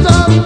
tanto